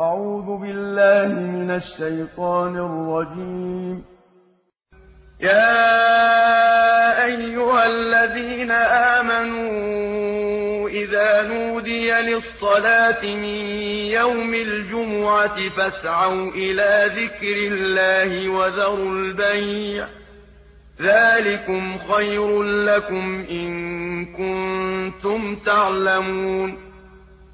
أعوذ بالله من الشيطان الرجيم. يا أيها الذين آمنوا إذا نودي للصلاة من يوم الجمعة فاسعوا إلى ذكر الله وذروا البيع. ذلكم خير لكم إن كنتم تعلمون.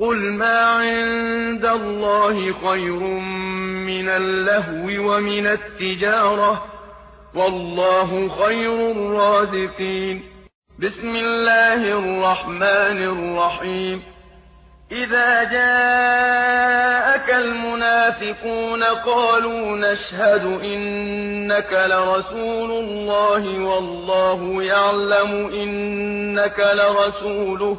قل ما عند الله خير من اللهو ومن التجارة والله خير الرازقين. بسم الله الرحمن الرحيم. إذا جاءك المنافقون قالوا نشهد إنك لرسول الله والله يعلم إنك لرسوله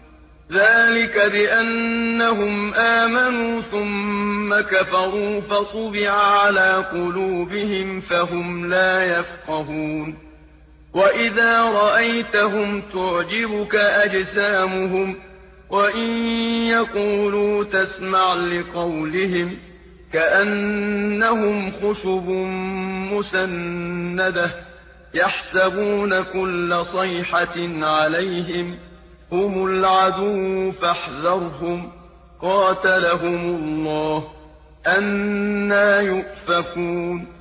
ذلك بأنهم آمنوا ثم كفروا فطبع على قلوبهم فهم لا يفقهون. وإذا رأيتهم تعجبك أجسامهم وإن يقولوا تسمع لقولهم كأنهم خشب مسندة يحسبون كل صيحة عليهم هم العدو فاحذرهم قاتلهم الله أنا يؤفكون.